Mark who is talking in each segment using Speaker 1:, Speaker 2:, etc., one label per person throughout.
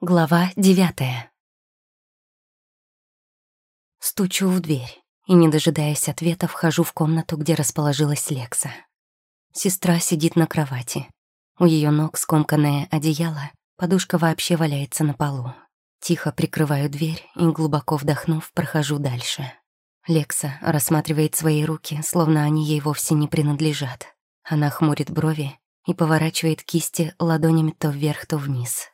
Speaker 1: Глава девятая. Стучу в дверь и, не дожидаясь ответа, вхожу в комнату, где расположилась Лекса. Сестра сидит на кровати. У ее ног скомканное одеяло, подушка вообще валяется на полу. Тихо прикрываю дверь и, глубоко вдохнув, прохожу дальше. Лекса рассматривает свои руки, словно они ей вовсе не принадлежат. Она хмурит брови и поворачивает кисти ладонями то вверх, то вниз.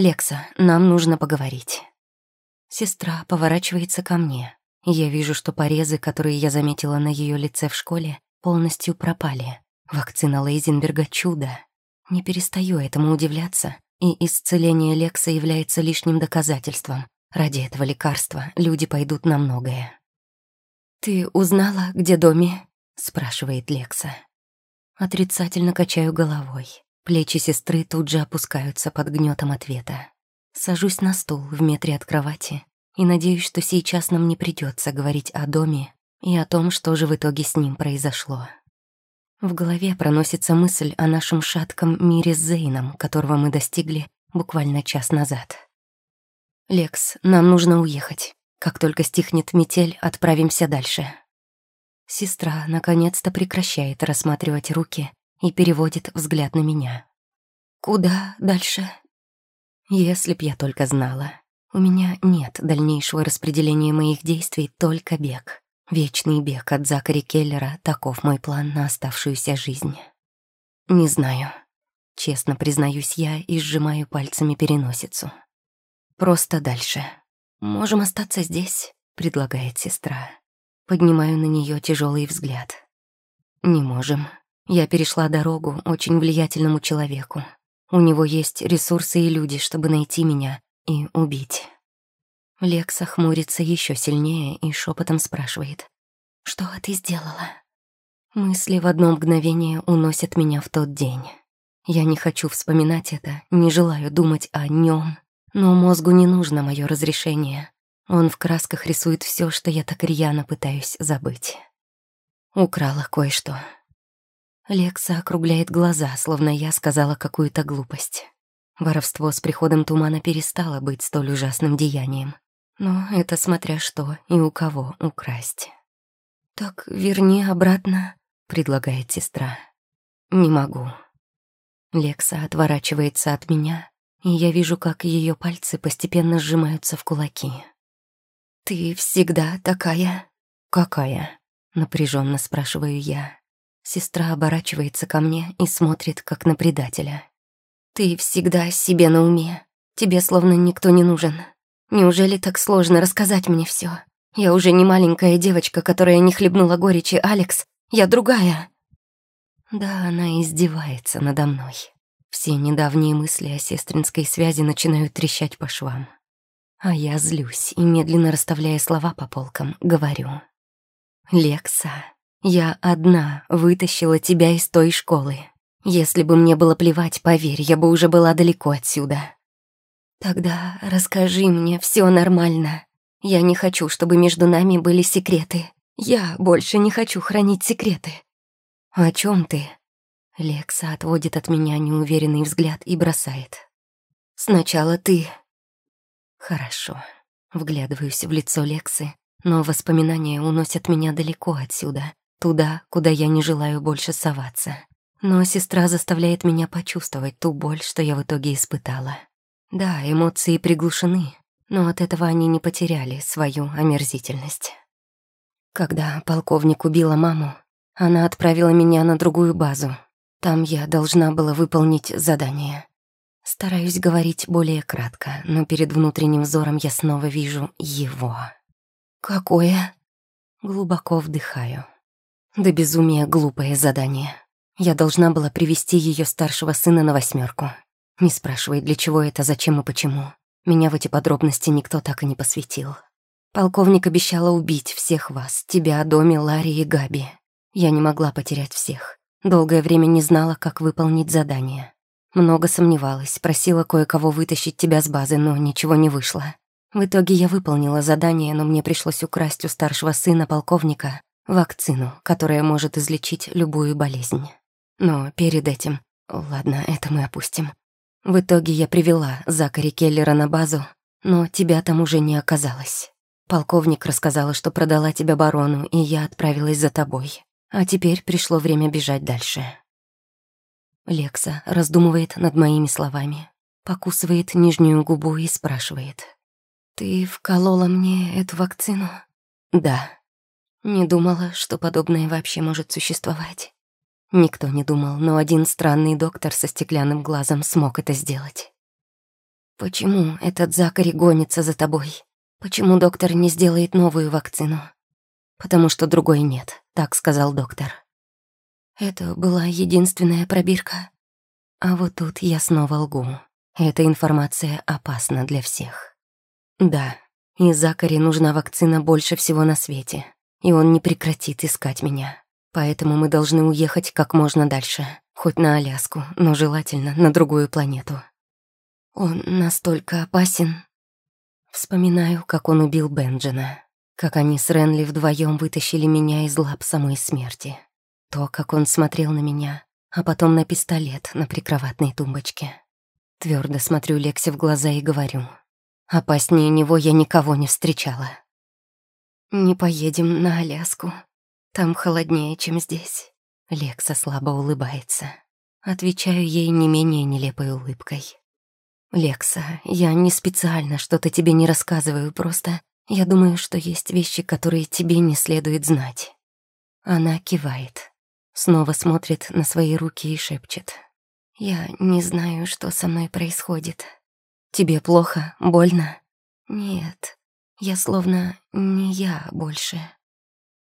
Speaker 1: «Лекса, нам нужно поговорить». Сестра поворачивается ко мне. Я вижу, что порезы, которые я заметила на ее лице в школе, полностью пропали. Вакцина Лейзенберга — чудо. Не перестаю этому удивляться, и исцеление Лекса является лишним доказательством. Ради этого лекарства люди пойдут на многое. «Ты узнала, где Доми?» — спрашивает Лекса. Отрицательно качаю головой. Плечи сестры тут же опускаются под гнетом ответа. Сажусь на стул в метре от кровати и надеюсь, что сейчас нам не придется говорить о доме и о том, что же в итоге с ним произошло. В голове проносится мысль о нашем шатком мире с Зейном, которого мы достигли буквально час назад. «Лекс, нам нужно уехать. Как только стихнет метель, отправимся дальше». Сестра наконец-то прекращает рассматривать руки и переводит взгляд на меня. «Куда дальше?» Если б я только знала. У меня нет дальнейшего распределения моих действий, только бег. Вечный бег от Закари Келлера — таков мой план на оставшуюся жизнь. Не знаю. Честно признаюсь я и сжимаю пальцами переносицу. Просто дальше. «Можем остаться здесь», — предлагает сестра. Поднимаю на нее тяжелый взгляд. «Не можем», я перешла дорогу очень влиятельному человеку. У него есть ресурсы и люди, чтобы найти меня и убить. Лекса хмурится еще сильнее и шепотом спрашивает. «Что ты сделала?» Мысли в одно мгновение уносят меня в тот день. Я не хочу вспоминать это, не желаю думать о нем, но мозгу не нужно мое разрешение. Он в красках рисует все, что я так рьяно пытаюсь забыть. Украла кое-что. Лекса округляет глаза, словно я сказала какую-то глупость. Воровство с приходом тумана перестало быть столь ужасным деянием. Но это смотря что и у кого украсть. «Так верни обратно», — предлагает сестра. «Не могу». Лекса отворачивается от меня, и я вижу, как ее пальцы постепенно сжимаются в кулаки. «Ты всегда такая?» «Какая?» — напряженно спрашиваю я. Сестра оборачивается ко мне и смотрит, как на предателя. «Ты всегда себе на уме. Тебе словно никто не нужен. Неужели так сложно рассказать мне все? Я уже не маленькая девочка, которая не хлебнула горечи, Алекс. Я другая». Да, она издевается надо мной. Все недавние мысли о сестринской связи начинают трещать по швам. А я злюсь и, медленно расставляя слова по полкам, говорю. «Лекса, я одна вытащила тебя из той школы. Если бы мне было плевать, поверь, я бы уже была далеко отсюда. Тогда расскажи мне, все нормально. Я не хочу, чтобы между нами были секреты. Я больше не хочу хранить секреты. О чем ты? Лекса отводит от меня неуверенный взгляд и бросает. Сначала ты. Хорошо. Вглядываюсь в лицо Лексы, но воспоминания уносят меня далеко отсюда, Туда, куда я не желаю больше соваться. Но сестра заставляет меня почувствовать ту боль, что я в итоге испытала. Да, эмоции приглушены, но от этого они не потеряли свою омерзительность. Когда полковник убила маму, она отправила меня на другую базу. Там я должна была выполнить задание. Стараюсь говорить более кратко, но перед внутренним взором я снова вижу его. «Какое?» Глубоко вдыхаю. Да безумие глупое задание. Я должна была привести ее старшего сына на восьмерку. Не спрашивай, для чего это, зачем и почему. Меня в эти подробности никто так и не посвятил. Полковник обещала убить всех вас, тебя, Доми, Ларри и Габи. Я не могла потерять всех. Долгое время не знала, как выполнить задание. Много сомневалась, просила кое-кого вытащить тебя с базы, но ничего не вышло. В итоге я выполнила задание, но мне пришлось украсть у старшего сына полковника Вакцину, которая может излечить любую болезнь. Но перед этим... Ладно, это мы опустим. В итоге я привела Закари Келлера на базу, но тебя там уже не оказалось. Полковник рассказала, что продала тебя барону, и я отправилась за тобой. А теперь пришло время бежать дальше. Лекса раздумывает над моими словами, покусывает нижнюю губу и спрашивает. «Ты вколола мне эту вакцину?» «Да». Не думала, что подобное вообще может существовать. Никто не думал, но один странный доктор со стеклянным глазом смог это сделать. «Почему этот Закари гонится за тобой? Почему доктор не сделает новую вакцину?» «Потому что другой нет», — так сказал доктор. Это была единственная пробирка. А вот тут я снова лгу. Эта информация опасна для всех. Да, и Закари нужна вакцина больше всего на свете, и он не прекратит искать меня. Поэтому мы должны уехать как можно дальше, хоть на Аляску, но желательно на другую планету. Он настолько опасен. Вспоминаю, как он убил Бенджина, как они с Ренли вдвоем вытащили меня из лап самой смерти. То, как он смотрел на меня, а потом на пистолет на прикроватной тумбочке. Твердо смотрю Лексе в глаза и говорю. Опаснее него я никого не встречала. «Не поедем на Аляску», там холоднее, чем здесь. Лекса слабо улыбается. Отвечаю ей не менее нелепой улыбкой. «Лекса, я не специально что-то тебе не рассказываю, просто я думаю, что есть вещи, которые тебе не следует знать». Она кивает, снова смотрит на свои руки и шепчет. «Я не знаю, что со мной происходит. Тебе плохо? Больно?» «Нет, я словно не я больше».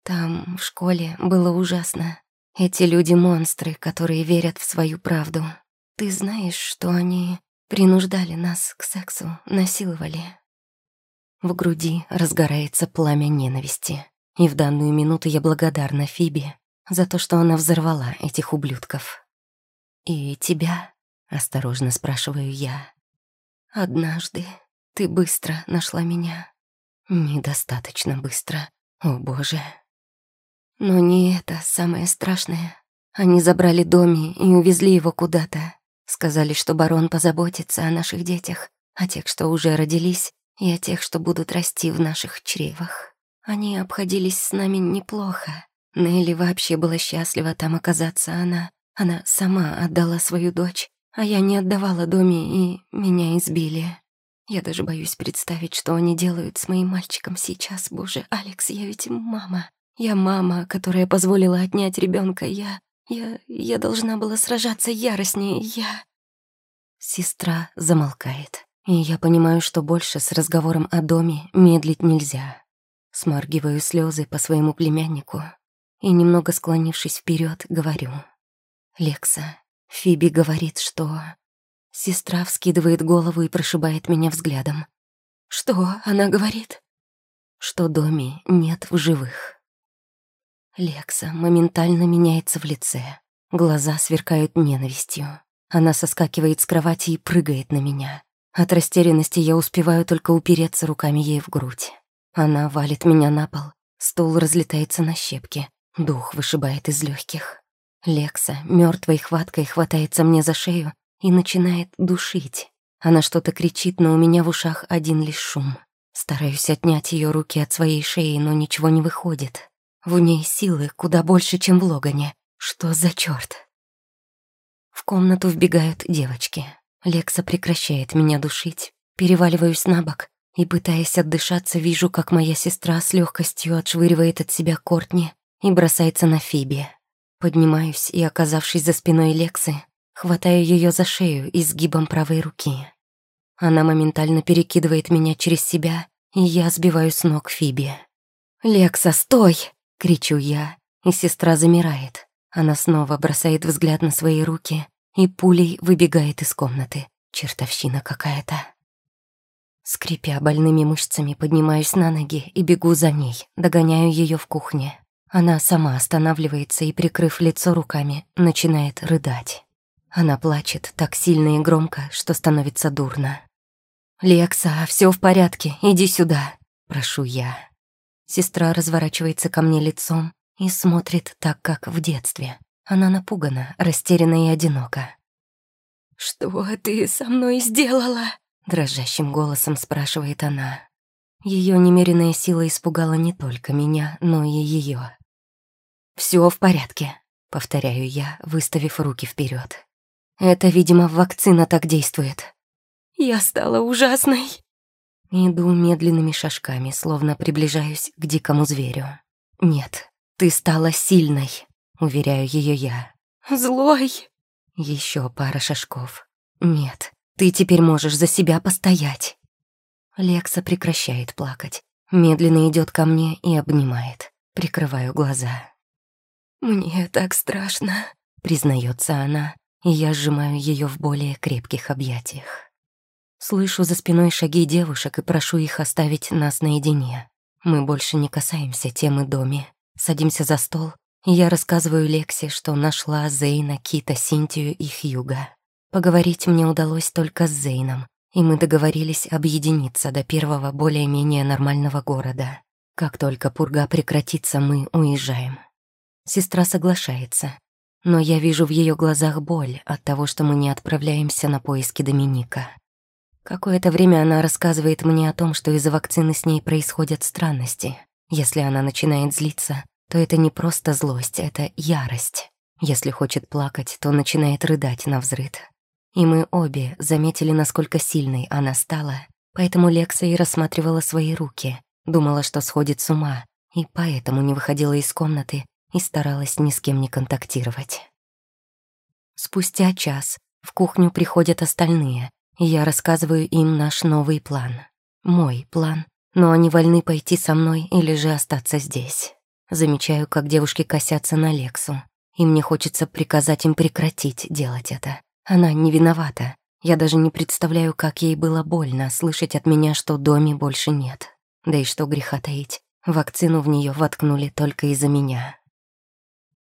Speaker 1: Там, в школе, было ужасно. Эти люди-монстры, которые верят в свою правду. Ты знаешь, что они принуждали нас к сексу, насиловали. В груди разгорается пламя ненависти. И в данную минуту я благодарна Фиби за то, что она взорвала этих ублюдков. «И тебя?» — осторожно спрашиваю я. «Однажды ты быстро нашла меня. Недостаточно быстро, о боже». Но не это самое страшное. Они забрали Доми и увезли его куда-то. Сказали, что барон позаботится о наших детях, о тех, что уже родились, и о тех, что будут расти в наших чревах. Они обходились с нами неплохо. Нелли вообще была счастлива там оказаться она. Она сама отдала свою дочь, а я не отдавала Доми, и меня избили. Я даже боюсь представить, что они делают с моим мальчиком сейчас. Боже, Алекс, я ведь мама. Я мама, которая позволила отнять ребенка. Я... я... я должна была сражаться яростнее. Я... Сестра замолкает. И я понимаю, что больше с разговором о доме медлить нельзя. Сморгиваю слезы по своему племяннику и, немного склонившись вперед, говорю. «Лекса, Фиби говорит, что...» Сестра вскидывает голову и прошибает меня взглядом. «Что она говорит?» «Что доме нет в живых». Лекса моментально меняется в лице. Глаза сверкают ненавистью. Она соскакивает с кровати и прыгает на меня. От растерянности я успеваю только упереться руками ей в грудь. Она валит меня на пол. Стул разлетается на щепки. Дух вышибает из легких. Лекса мертвой хваткой хватается мне за шею и начинает душить. Она что-то кричит, но у меня в ушах один лишь шум. Стараюсь отнять ее руки от своей шеи, но ничего не выходит. В ней силы куда больше, чем в Логане. Что за черт? В комнату вбегают девочки. Лекса прекращает меня душить. Переваливаюсь на бок и, пытаясь отдышаться, вижу, как моя сестра с легкостью отшвыривает от себя Кортни и бросается на Фиби. Поднимаюсь и, оказавшись за спиной Лексы, хватаю ее за шею изгибом правой руки. Она моментально перекидывает меня через себя, и я сбиваю с ног Фиби. «Лекса, стой!» — кричу я, и сестра замирает. Она снова бросает взгляд на свои руки и пулей выбегает из комнаты. Чертовщина какая-то. Скрипя больными мышцами, поднимаюсь на ноги и бегу за ней, догоняю ее в кухне. Она сама останавливается и, прикрыв лицо руками, начинает рыдать. Она плачет так сильно и громко, что становится дурно. «Лекса, все в порядке, иди сюда», — прошу я. Сестра разворачивается ко мне лицом и смотрит так, как в детстве. Она напугана, растеряна и одинока. «Что ты со мной сделала?» Дрожащим голосом спрашивает она. Ее немеренная сила испугала не только меня, но и ее. Все в порядке», — повторяю я, выставив руки вперед. «Это, видимо, вакцина так действует». «Я стала ужасной». Иду медленными шажками, словно приближаюсь к дикому зверю. «Нет, ты стала сильной», — уверяю ее я. «Злой». Еще пара шажков. «Нет, ты теперь можешь за себя постоять». Лекса прекращает плакать, медленно идет ко мне и обнимает. Прикрываю глаза. «Мне так страшно», — признается она, и я сжимаю ее в более крепких объятиях. Слышу за спиной шаги девушек и прошу их оставить нас наедине. Мы больше не касаемся темы доме. Садимся за стол, и я рассказываю Лексе, что нашла Зейна, Кита, Синтию и Хьюга. Поговорить мне удалось только с Зейном, и мы договорились объединиться до первого более-менее нормального города. Как только пурга прекратится, мы уезжаем. Сестра соглашается, но я вижу в ее глазах боль от того, что мы не отправляемся на поиски Доминика. Какое-то время она рассказывает мне о том, что из-за вакцины с ней происходят странности. Если она начинает злиться, то это не просто злость, это ярость. Если хочет плакать, то начинает рыдать на взрыд. И мы обе заметили, насколько сильной она стала, поэтому Лекса и рассматривала свои руки, думала, что сходит с ума, и поэтому не выходила из комнаты и старалась ни с кем не контактировать. Спустя час в кухню приходят остальные, и я рассказываю им наш новый план. Мой план, но они вольны пойти со мной или же остаться здесь. Замечаю, как девушки косятся на Лексу, и мне хочется приказать им прекратить делать это. Она не виновата. Я даже не представляю, как ей было больно слышать от меня, что доме больше нет. Да и что греха таить. Вакцину в нее воткнули только из-за меня.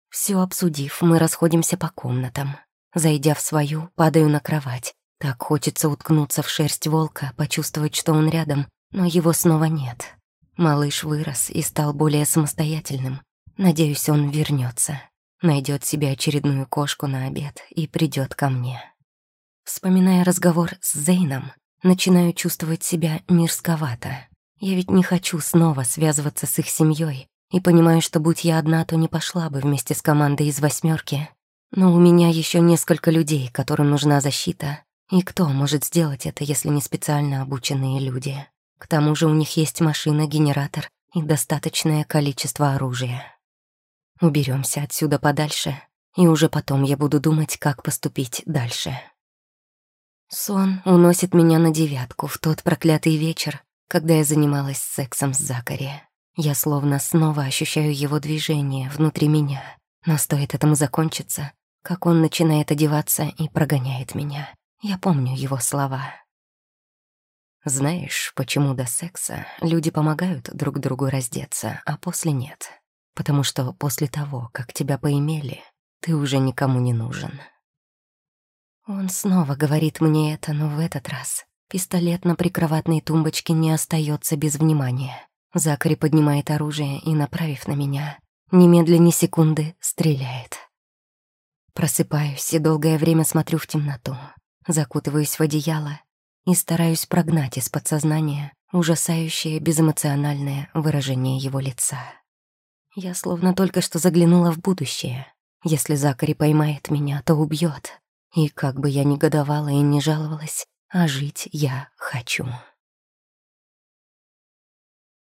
Speaker 1: Все обсудив, мы расходимся по комнатам. Зайдя в свою, падаю на кровать. Так хочется уткнуться в шерсть волка, почувствовать, что он рядом, но его снова нет. Малыш вырос и стал более самостоятельным. Надеюсь, он вернется найдет себе очередную кошку на обед и придет ко мне. Вспоминая разговор с Зейном, начинаю чувствовать себя мирсковато. Я ведь не хочу снова связываться с их семьей и понимаю, что будь я одна, то не пошла бы вместе с командой из восьмерки. Но у меня еще несколько людей, которым нужна защита. И кто может сделать это, если не специально обученные люди? К тому же у них есть машина, генератор и достаточное количество оружия. Уберемся отсюда подальше, и уже потом я буду думать, как поступить дальше. Сон уносит меня на девятку в тот проклятый вечер, когда я занималась сексом с Закари. Я словно снова ощущаю его движение внутри меня, но стоит этому закончиться, как он начинает одеваться и прогоняет меня. Я помню его слова. Знаешь, почему до секса люди помогают друг другу раздеться, а после нет? потому что после того, как тебя поимели, ты уже никому не нужен. Он снова говорит мне это, но в этот раз пистолет на прикроватной тумбочке не остается без внимания. Закари поднимает оружие и, направив на меня, немедленно секунды стреляет. Просыпаюсь и долгое время смотрю в темноту, закутываюсь в одеяло и стараюсь прогнать из подсознания ужасающее безэмоциональное выражение его лица. Я словно только что заглянула в будущее. Если Закари поймает меня, то убьет. И как бы я ни годовала и ни жаловалась, а жить я хочу.